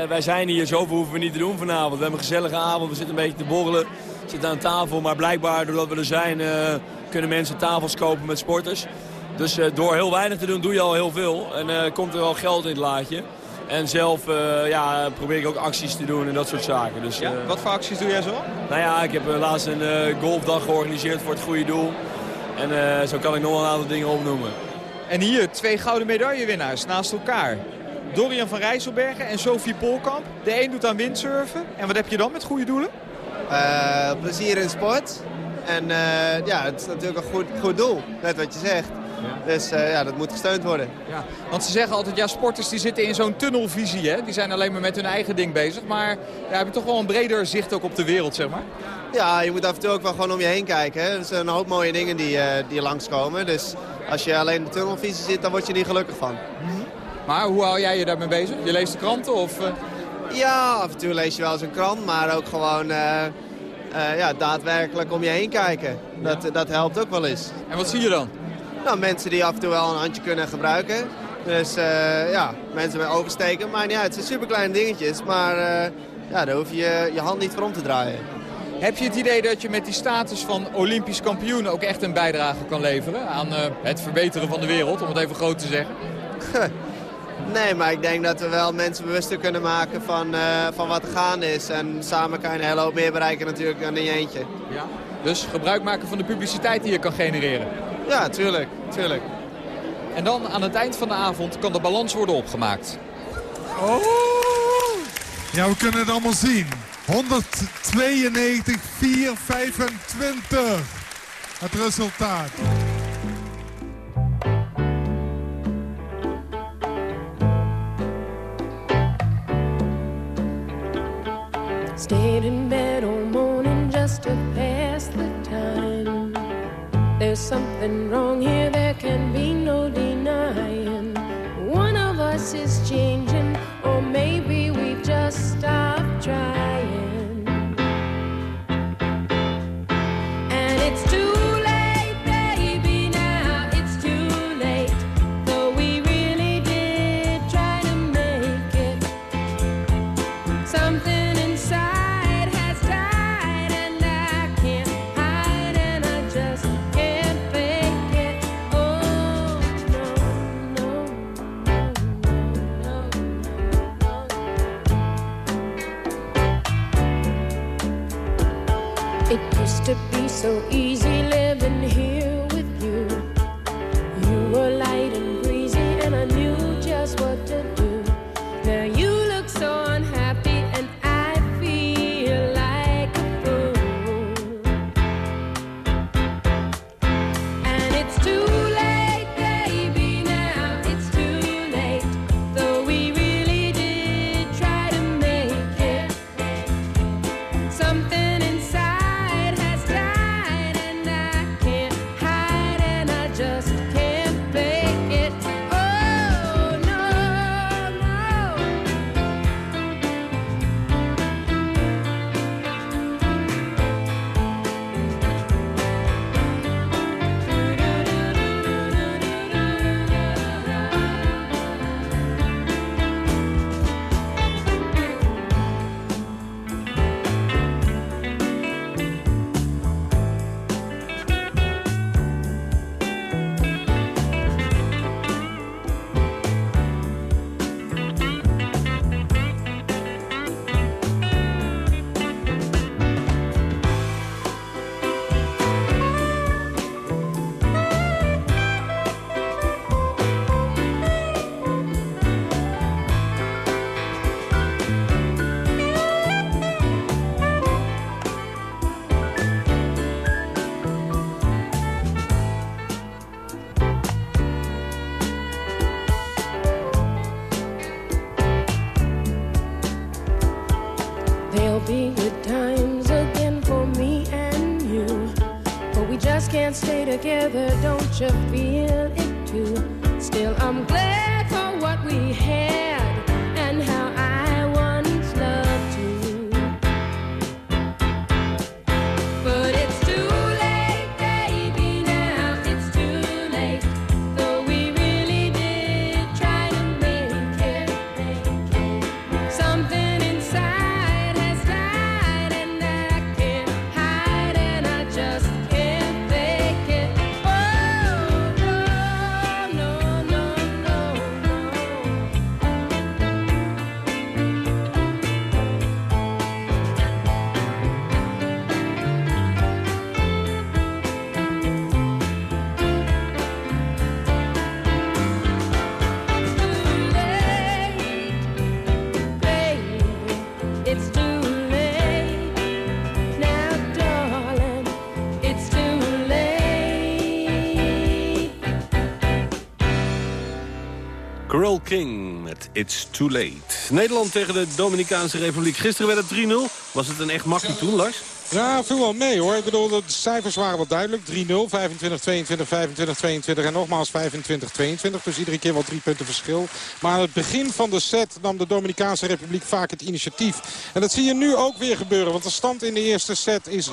wij, zijn hier, zoveel hoeven we niet te doen vanavond. We hebben een gezellige avond, we zitten een beetje te borrelen. We zitten aan tafel, maar blijkbaar doordat we er zijn... Uh, kunnen mensen tafels kopen met sporters. Dus door heel weinig te doen doe je al heel veel. En komt er wel geld in het laadje. En zelf ja, probeer ik ook acties te doen en dat soort zaken. Dus, ja, wat voor acties doe jij zo? Nou ja, ik heb laatst een golfdag georganiseerd voor het goede doel. En uh, zo kan ik nog wel een aantal dingen opnoemen. En hier twee gouden medaillewinnaars naast elkaar. Dorian van Rijsselbergen en Sophie Polkamp. De een doet aan windsurfen. En wat heb je dan met goede doelen? Uh, plezier in sport. En uh, ja, het is natuurlijk een goed, goed doel. Net wat je zegt. Ja. Dus uh, ja, dat moet gesteund worden. Ja, want ze zeggen altijd, ja, sporters die zitten in zo'n tunnelvisie. Hè? Die zijn alleen maar met hun eigen ding bezig. Maar ja, heb je toch wel een breder zicht ook op de wereld, zeg maar? Ja, je moet af en toe ook wel gewoon om je heen kijken. Hè? Er zijn een hoop mooie dingen die, uh, die langskomen. Dus als je alleen in de tunnelvisie zit, dan word je niet gelukkig van. Mm -hmm. Maar hoe hou jij je daarmee bezig? Je leest de kranten of... Uh... Ja, af en toe lees je wel eens een krant, maar ook gewoon... Uh, eh, ja, daadwerkelijk om je heen kijken. Dat, dat helpt ook wel eens. En wat zie je dan? Nou, mensen die af en toe wel een handje kunnen gebruiken. Dus uh, ja, mensen met oversteken, niet uit. Het zijn superkleine dingetjes, maar uh, ja, daar hoef je je hand niet voor om te draaien. Heb je het idee dat je met die status van Olympisch kampioen ook echt een bijdrage kan leveren aan uh, het verbeteren van de wereld, om het even groot te zeggen? *laughs* nee, maar ik denk dat we wel mensen bewuster kunnen maken van, van wat er gaande is. En samen kan je een hele hoop meer bereiken natuurlijk dan in je eentje. Ja. Dus gebruik maken van de publiciteit die je kan genereren? Ja, tuurlijk. tuurlijk. En dan aan het eind van de avond kan de balans worden opgemaakt. Oh! Ja, we kunnen het allemaal zien. 192, 4, 25. Het resultaat. Stayed in bed all morning just to time. There's something wrong here, there can be no denying. One of us is changing, or maybe we've just stopped trying. Together, don't It's Too Late. Nederland tegen de Dominicaanse Republiek. Gisteren werd het 3-0. Was het een echt makkie toen, Lars? Ja, viel wel mee hoor. Ik bedoel, de cijfers waren wel duidelijk. 3-0, 25, 22, 25, 22 en nogmaals 25, 22. Dus iedere keer wel drie punten verschil. Maar aan het begin van de set nam de Dominicaanse Republiek vaak het initiatief. En dat zie je nu ook weer gebeuren. Want de stand in de eerste set is 17-15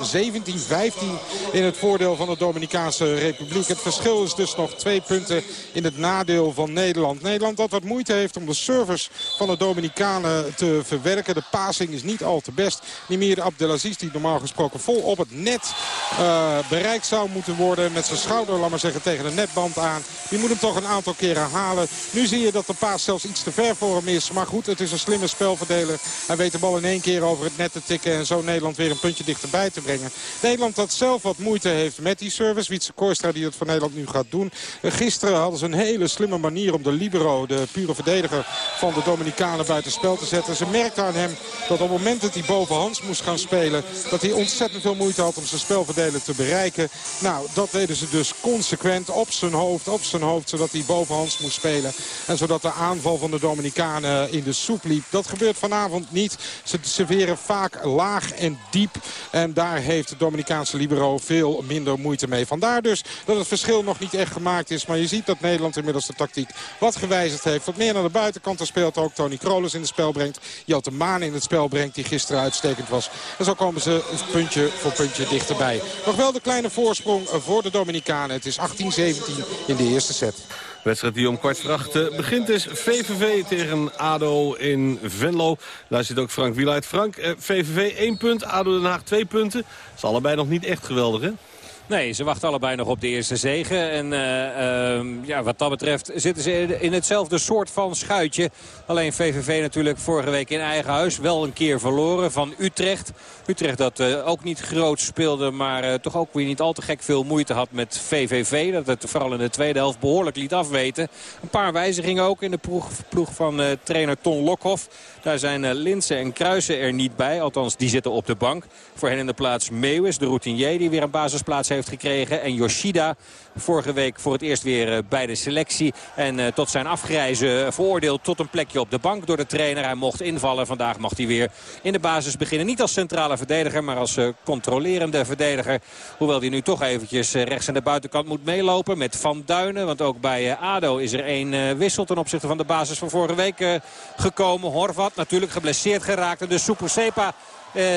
in het voordeel van de Dominicaanse Republiek. Het verschil is dus nog twee punten in het nadeel van Nederland. Nederland dat wat moeite heeft om de servers van de Dominicanen te verwerken. De passing is niet al te best. Nimir Abdelaziz die normaal gesproken vol op het net uh, bereikt zou moeten worden. Met zijn schouder, laat maar zeggen, tegen de netband aan. Die moet hem toch een aantal keren halen. Nu zie je dat de paas zelfs iets te ver voor hem is. Maar goed, het is een slimme spelverdeler. Hij weet de bal in één keer over het net te tikken. En zo Nederland weer een puntje dichterbij te brengen. Nederland dat zelf wat moeite heeft met die service. Wietse Kooistra die het voor Nederland nu gaat doen. Uh, gisteren hadden ze een hele slimme manier om de libero, de pure verdediger van de Dominicanen buiten spel te zetten. Ze merkte aan hem dat op het moment dat hij bovenhands moest gaan spelen... dat hij ontzettend veel moeite had om zijn spelverdeler te bereiken. Nou, dat deden ze dus consequent op zijn hoofd, op zijn hoofd, zodat hij bovenhands moest spelen. En zodat de aanval van de Dominicanen in de soep liep. Dat gebeurt vanavond niet. Ze serveren vaak laag en diep. En daar heeft de Dominicaanse libero veel minder moeite mee. Vandaar dus dat het verschil nog niet echt gemaakt is. Maar je ziet dat Nederland inmiddels de tactiek wat gewijzigd heeft. Wat meer naar de buitenkant. Speelt ook Tony Krolis in het spel brengt. Jelte Maan in het spel brengt die gisteren uitstekend was. En zo komen ze puntje voor puntje dichterbij. Nog wel de kleine voorsprong voor de Dominicanen. Het is 18-17 in de eerste set. Wedstrijd die om kwart voor acht eh, begint is VVV tegen ADO in Venlo. Daar zit ook Frank Wieluid. Frank, VVV eh, 1 punt, ADO Den Haag 2 punten. Dat is allebei nog niet echt geweldig, hè? Nee, ze wachten allebei nog op de eerste zegen. En uh, uh, ja, wat dat betreft zitten ze in hetzelfde soort van schuitje. Alleen VVV natuurlijk vorige week in eigen huis wel een keer verloren van Utrecht. Utrecht dat uh, ook niet groot speelde, maar toch ook weer niet al te gek veel moeite had met VVV. Dat het vooral in de tweede helft behoorlijk liet afweten. Een paar wijzigingen ook in de ploeg, ploeg van trainer Ton Lokhoff. Daar zijn Linsen en Kruisen er niet bij. Althans, die zitten op de bank. Voor hen in de plaats Meeuwis, de routinier die weer een basisplaats heeft gekregen. En Yoshida vorige week voor het eerst weer bij de selectie. En tot zijn afgrijzen veroordeeld tot een plekje op de bank door de trainer. Hij mocht invallen. Vandaag mag hij weer in de basis beginnen. Niet als centrale verdediger, maar als controlerende verdediger. Hoewel hij nu toch eventjes rechts aan de buitenkant moet meelopen met Van Duinen. Want ook bij ADO is er één wissel ten opzichte van de basis van vorige week gekomen. Horvat natuurlijk geblesseerd geraakt. En dus Super Sepa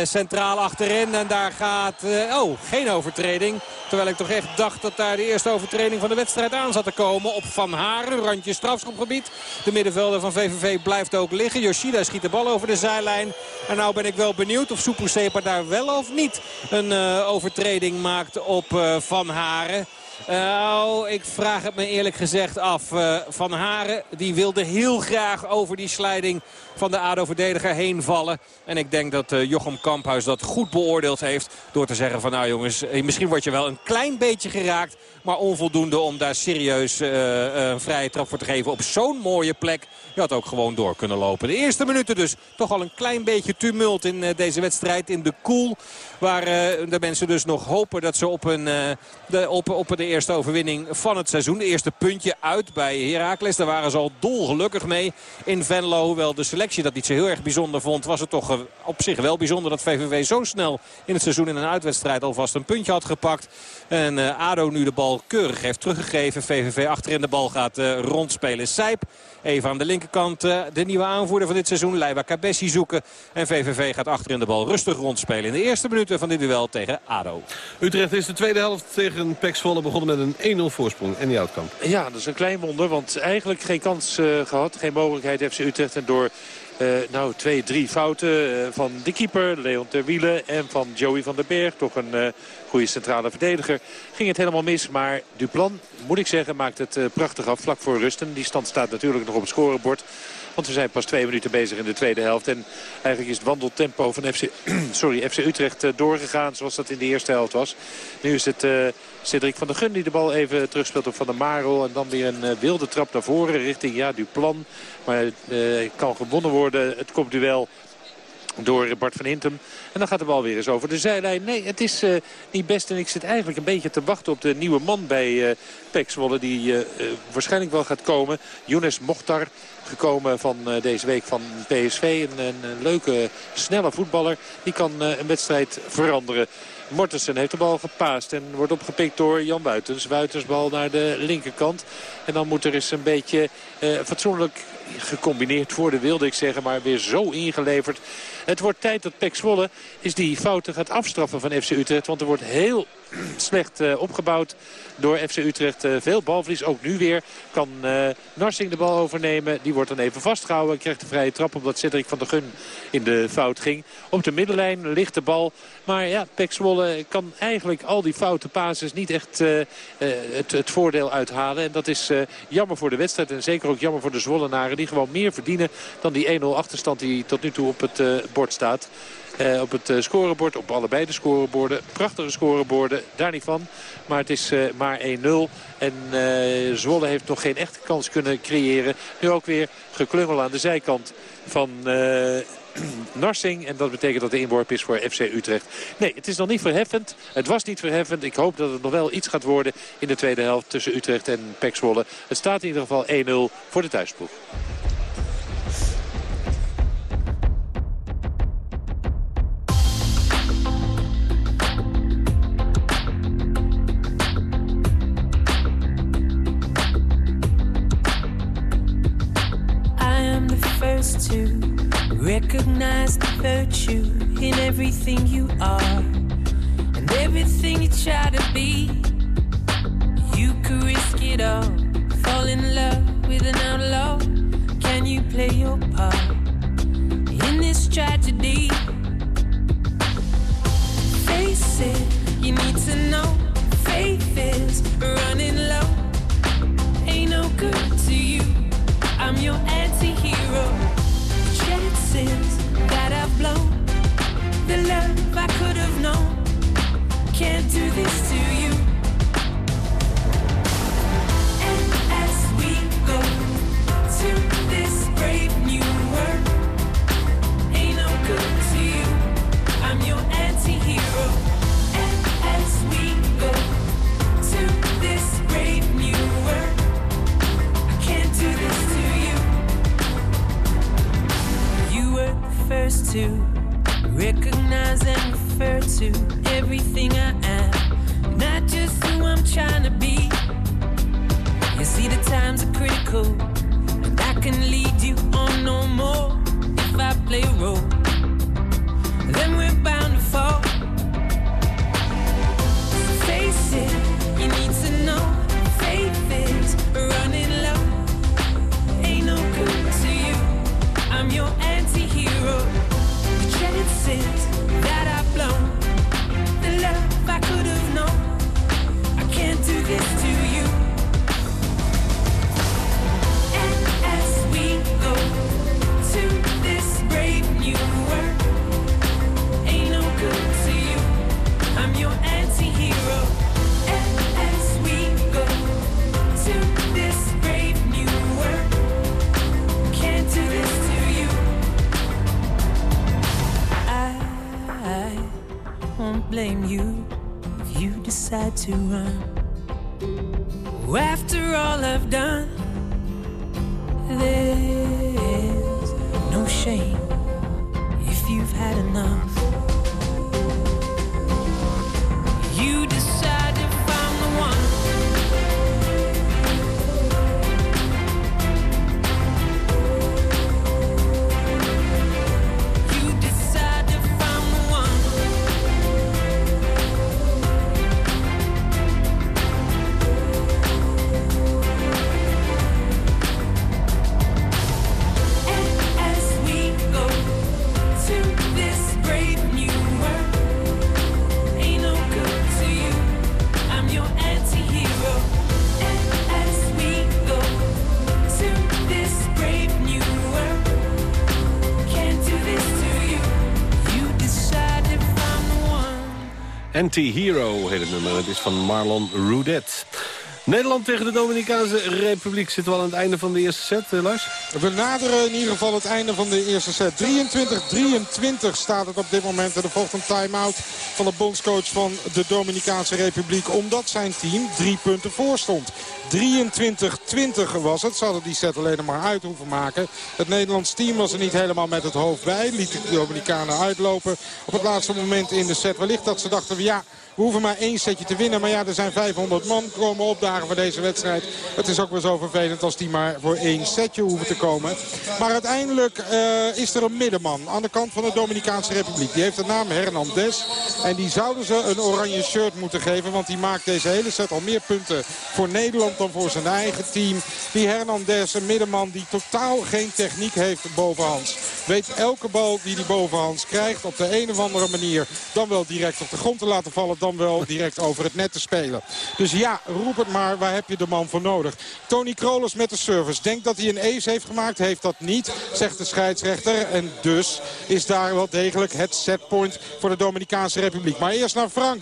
centraal achterin. En daar gaat... Uh, oh, geen overtreding. Terwijl ik toch echt dacht dat daar de eerste overtreding van de wedstrijd aan zat te komen. Op Van Haren, randje strafschopgebied. De middenvelder van VVV blijft ook liggen. Yoshida schiet de bal over de zijlijn. En nou ben ik wel benieuwd of Soepoesepa daar wel of niet een uh, overtreding maakt op Van Haren. Nou, ik vraag het me eerlijk gezegd af. Van Haren die wilde heel graag over die slijding van de ADO-verdediger heen vallen. En ik denk dat uh, Jochem Kamphuis dat goed beoordeeld heeft. Door te zeggen van nou jongens, misschien word je wel een klein beetje geraakt. Maar onvoldoende om daar serieus uh, een vrije trap voor te geven op zo'n mooie plek. Je had ook gewoon door kunnen lopen. De eerste minuten dus toch al een klein beetje tumult in deze wedstrijd in de koel. Waar de mensen dus nog hopen dat ze op, een, de, op, op de eerste overwinning van het seizoen. De eerste puntje uit bij Heracles. Daar waren ze al dolgelukkig mee in Venlo. Hoewel de selectie dat niet zo heel erg bijzonder vond. Was het toch op zich wel bijzonder dat VVV zo snel in het seizoen in een uitwedstrijd alvast een puntje had gepakt. En ADO nu de bal keurig heeft teruggegeven. VVV achterin de bal gaat uh, rondspelen. Sijp even aan de linkerkant uh, de nieuwe aanvoerder van dit seizoen. Leiva Cabessi zoeken. En VVV gaat achterin de bal rustig rondspelen. In de eerste minuten van dit duel tegen ADO. Utrecht is de tweede helft tegen Pek Zwolle begonnen met een 1-0 voorsprong. En die outcome. Ja, dat is een klein wonder. Want eigenlijk geen kans uh, gehad. Geen mogelijkheid heeft ze Utrecht. En door nou, twee, drie fouten uh, van de keeper, Leon Terwielen en van Joey van den Berg. Toch een uh, goede centrale verdediger. Ging het helemaal mis, maar Duplan, moet ik zeggen, maakt het prachtig af. Vlak voor rusten. Die stand staat natuurlijk nog op het scorebord. Want we zijn pas twee minuten bezig in de tweede helft. En eigenlijk is het wandeltempo van FC, *clears throat* sorry, FC Utrecht doorgegaan zoals dat in de eerste helft was. Nu is het uh, Cedric van der Gun die de bal even terugspeelt op Van der Marel. En dan weer een uh, wilde trap naar voren richting ja, Duplan. Maar uh, kan gewonnen worden. Het komt duel door Bart van Hintem. En dan gaat de bal weer eens over de zijlijn. Nee, het is uh, niet best. En ik zit eigenlijk een beetje te wachten op de nieuwe man bij uh, Zwolle. Die uh, waarschijnlijk wel gaat komen. Younes Mochtar gekomen van deze week van PSV. Een, een, leuke, snelle voetballer. Die kan een wedstrijd veranderen. Mortensen heeft de bal gepaast en wordt opgepikt door Jan Buitens. Buitens bal naar de linkerkant. En dan moet er eens een beetje fatsoenlijk gecombineerd worden, wilde ik zeggen. Maar weer zo ingeleverd. Het wordt tijd dat Pek Zwolle is die fouten gaat afstraffen van FC Utrecht. Want er wordt heel *clears throat* slecht uh, opgebouwd door FC Utrecht. Uh, veel balverlies, ook nu weer. Kan uh, Narsing de bal overnemen. Die wordt dan even vastgehouden. En krijgt de vrije trap omdat Cedric van der Gun in de fout ging. Op de middenlijn ligt de bal. Maar ja, Pek Zwolle kan eigenlijk al die foute pases niet echt het, het, voordeel uithalen. En dat is jammer voor de wedstrijd. En zeker ook jammer voor de Zwollenaren. Die gewoon meer verdienen dan die 1-0 achterstand die tot nu toe op het staat. Uh, op het uh, scorebord, op allebei de scoreborden. Prachtige scoreborden, daar niet van. Maar het is uh, maar 1-0. En Zwolle heeft nog geen echte kans kunnen creëren. Nu ook weer geklungel aan de zijkant van... *clears throat* Narsing. En dat betekent dat de inworp is voor FC Utrecht. Nee, het is nog niet verheffend. Het was niet verheffend. Ik hoop dat het nog wel iets gaat worden in de tweede helft tussen Utrecht en Pek Zwolle. Het staat in ieder geval 1-0 voor de thuisploeg. Everything you are and everything you try to be. You could risk it all, fall in love with an outlaw. Can you play your part in this tragedy? Face it, you need to know. Faith is running low. The love I could have known, can't do this to you. And as we go to this brave new world, ain't no good to you. I'm your anti-hero. And as we go to this brave new world, I can't do this to you. You were the first to recognize and refer to everything I am, not just who I'm trying to be. You see, the times are critical, and I can lead you on no more if I play a role. Then we're bound to fall. Face it, you need to know. Anti-Hero heet het nummer. Het is van Marlon Roudet. Nederland tegen de Dominicaanse Republiek. Zitten we al aan het einde van de eerste set, eh, Lars? We naderen in ieder geval het einde van de eerste set. 23-23 staat het op dit moment. En er volgt een time-out van de bondscoach van de Dominicaanse Republiek. Omdat zijn team drie punten voor stond. 23-20 was het. Ze hadden die set alleen maar uit hoeven maken. Het Nederlands team was er niet helemaal met het hoofd bij. Liet de Dominicanen uitlopen op het laatste moment in de set. Wellicht dat ze dachten, ja, we hoeven maar één setje te winnen. Maar ja, er zijn 500 man komen opdagen voor deze wedstrijd. Het is ook wel zo vervelend als die maar voor één setje hoeven te komen. Maar uiteindelijk uh, is er een middenman aan de kant van de Dominicaanse Republiek. Die heeft de naam Hernandez. En die zouden ze een oranje shirt moeten geven. Want die maakt deze hele set al meer punten voor Nederland dan voor zijn eigen team. Die Hernandez, een middenman die totaal geen techniek heeft bovenhands. Weet elke bal die die bovenhands krijgt op de een of andere manier... dan wel direct op de grond te laten vallen dan wel direct over het net te spelen. Dus ja, roep het maar, waar heb je de man voor nodig? Tony Krolos met de service. Denkt dat hij een ace heeft gemaakt, heeft dat niet, zegt de scheidsrechter. En dus is daar wel degelijk het setpoint voor de Dominicaanse Republiek. Maar eerst naar Frank.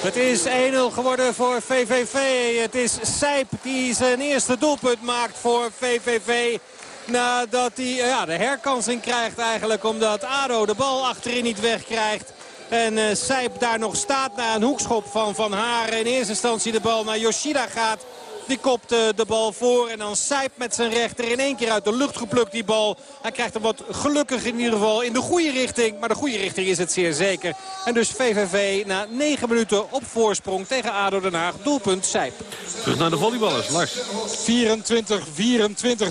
Het is 1-0 geworden voor VVV. Het is Sijp die zijn eerste doelpunt maakt voor VVV. Nadat hij ja, de herkansing krijgt eigenlijk omdat ADO de bal achterin niet wegkrijgt. En uh, daar nog staat na een hoekschop van Van Haren. In eerste instantie de bal naar Yoshida gaat. Die kopt uh, de bal voor en dan Sijp met zijn rechter in één keer uit de lucht geplukt die bal. Hij krijgt hem wat gelukkig in ieder geval in de goede richting. Maar de goede richting is het zeer zeker. En dus VVV na 9 minuten op voorsprong tegen ADO Den Haag. Doelpunt Sijp. Terug naar de volleyballers, Lars. 24-24.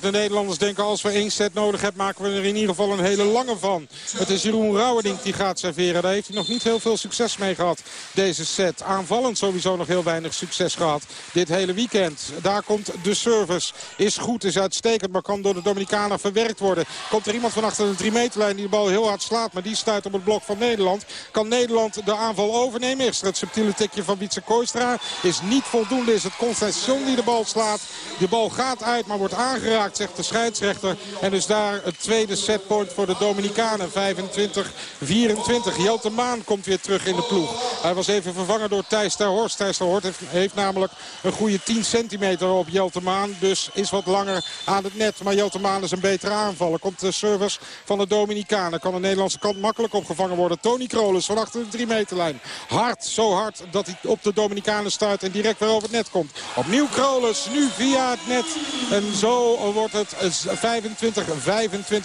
De Nederlanders denken als we één set nodig hebben maken we er in ieder geval een hele lange van. Het is Jeroen Rauwerdink die gaat serveren. Daar heeft hij nog niet heel veel succes mee gehad. Deze set. Aanvallend sowieso nog heel weinig succes gehad. Dit hele weekend. Daar komt de service. Is goed, is uitstekend, maar kan door de Dominicanen verwerkt worden. Komt er iemand van achter de 3 meterlijn die de bal heel hard slaat. Maar die stuit op het blok van Nederland. Kan Nederland de aanval overnemen? Is er het subtiele tikje van Wietse Kooistra. Is niet voldoende. Is het Constantion die de bal slaat. De bal gaat uit, maar wordt aangeraakt, zegt de scheidsrechter. En dus daar het tweede setpoint voor de Dominicanen. 25-24. Jelte Maan komt weer terug in de ploeg. Hij was even vervangen door Thijs Terhorst. Thijs Terhorst heeft, heeft namelijk een goede 10 centimeter op Jeltemaan. Dus is wat langer aan het net. Maar Jeltemaan is een betere aanvaller. Komt de service van de Dominicanen. Kan de Nederlandse kant makkelijk opgevangen worden. Tony Krolis van achter de 3 meterlijn. Hard, zo hard dat hij op de Dominicanen stuit en direct weer over het net komt. Opnieuw Krolis, nu via het net. En zo wordt het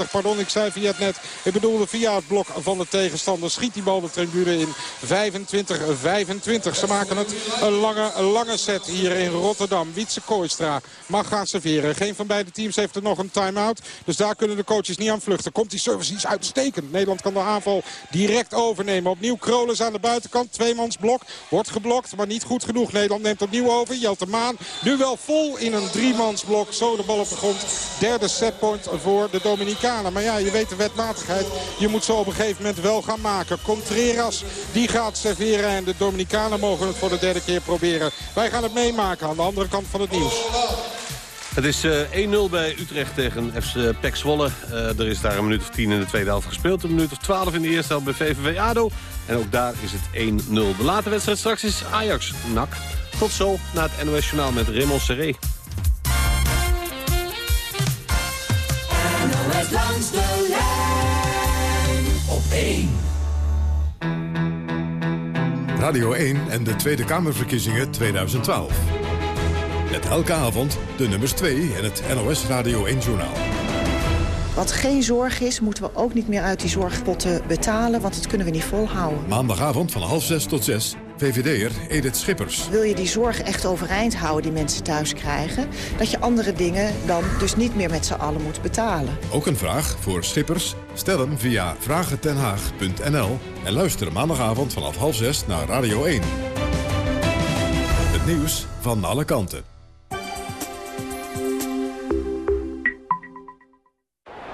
25-25. Pardon, ik zei via het net. Ik bedoelde via het blok van de tegenstander. Schiet die bal de tribune in. 25-25. Ze maken het een lange, lange set hier in Rotterdam. Wietse Kooistra mag gaan serveren. Geen van beide teams heeft er nog een time-out. Dus daar kunnen de coaches niet aan vluchten. Komt die service iets uitstekend. Nederland kan de aanval direct overnemen. Opnieuw Krolens aan de buitenkant. Tweemansblok. Wordt geblokt, maar niet goed genoeg. Nederland neemt opnieuw over. Jelte Maan nu wel vol in een driemansblok. Zo de bal op de grond. Derde setpoint voor de Dominicanen. Maar ja, je weet de wetmatigheid. Je moet ze op een gegeven moment wel gaan maken. Contreras, die gaat serveren. En de Dominicanen mogen het voor de derde keer proberen. Wij gaan het meemaken aan de andere kant van het nieuws. Het is uh, 1-0 bij Utrecht tegen FC Pek Zwolle. Uh, er is daar een minuut of 10 in de tweede helft gespeeld. Een minuut of 12 in de eerste helft bij VVV ADO. En ook daar is het 1-0. De late wedstrijd straks is Ajax-NAC. Tot zo na het NOS Journaal met Raymond Serré. NOS langs de lijn op 1. Radio 1 en de Tweede Kamerverkiezingen 2012. Met elke avond de nummers 2 en het NOS Radio 1-journaal. Wat geen zorg is, moeten we ook niet meer uit die zorgpotten betalen... want dat kunnen we niet volhouden. Maandagavond van half zes tot zes, VVD'er Edith Schippers. Wil je die zorg echt overeind houden die mensen thuis krijgen... dat je andere dingen dan dus niet meer met z'n allen moet betalen. Ook een vraag voor Schippers? Stel hem via vragentenhaag.nl... en luister maandagavond vanaf half zes naar Radio 1. Het nieuws van alle kanten.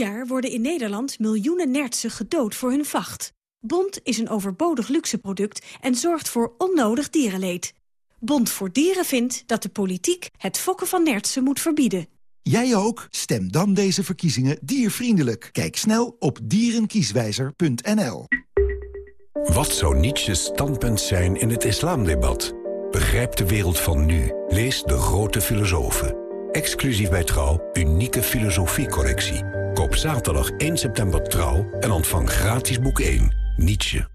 Jaar worden in Nederland miljoenen nertsen gedood voor hun vacht. Bond is een overbodig luxeproduct en zorgt voor onnodig dierenleed. Bond voor Dieren vindt dat de politiek het fokken van nertsen moet verbieden. Jij ook? Stem dan deze verkiezingen diervriendelijk. Kijk snel op dierenkieswijzer.nl. Wat zou Nietzsche's standpunt zijn in het islamdebat? Begrijp de wereld van nu. Lees De Grote Filosofen. Exclusief bij Trouw, unieke filosofiecorrectie. Koop zaterdag 1 september Trouw en ontvang gratis boek 1, Nietzsche.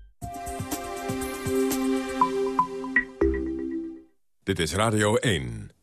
Dit is Radio 1.